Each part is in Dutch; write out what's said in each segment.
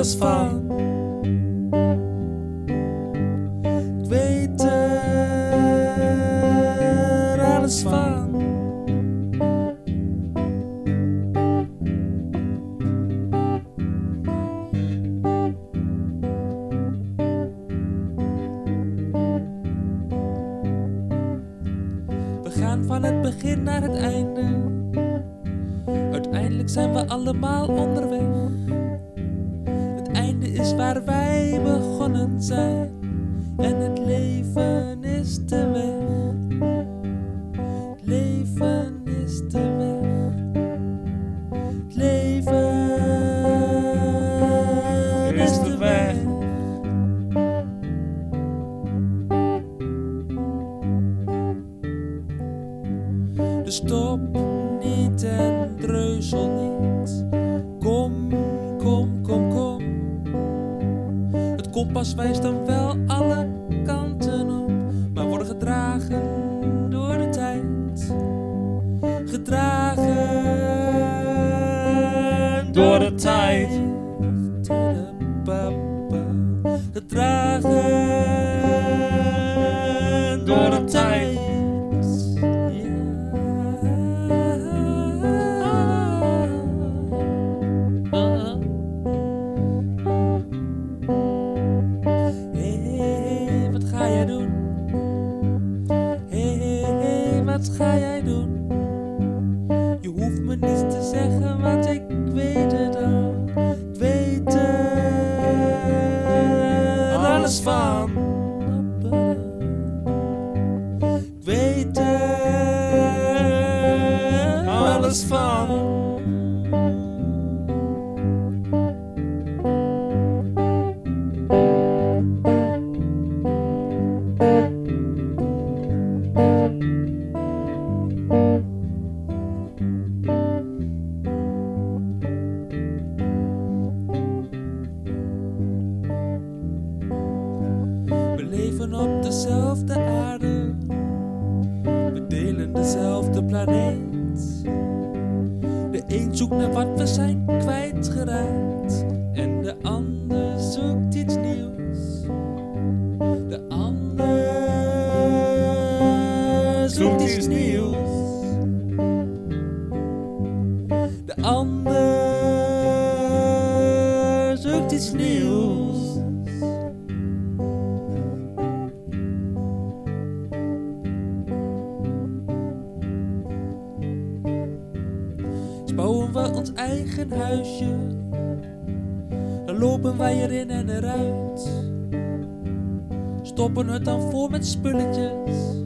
alles van. Ik er alles van. We gaan van het begin naar het einde. Uiteindelijk zijn we allemaal onderweg. Is waar wij begonnen zijn. En het leven is de weg. Het leven is de weg. Het leven is de weg. Dus stop niet en dreuzel niet. Kompas wijst dan wel alle kanten op, maar worden gedragen door de tijd. Gedragen door de tijd. Gedragen op dezelfde aarde. We delen dezelfde planeet. Zoekt naar wat we zijn kwijtgeraakt. En de ander zoekt iets nieuws. De ander zoekt iets nieuws. De ander zoekt iets nieuws. Bouwen we ons eigen huisje. Dan lopen wij erin en eruit. Stoppen het dan vol met spulletjes.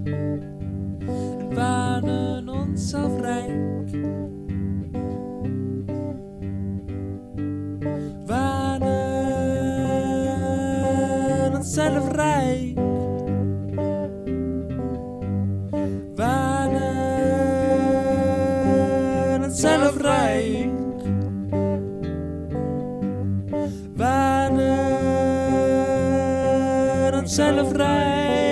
En wanen onszelf rijk. Wanen onszelf rijk. zelf rijdt.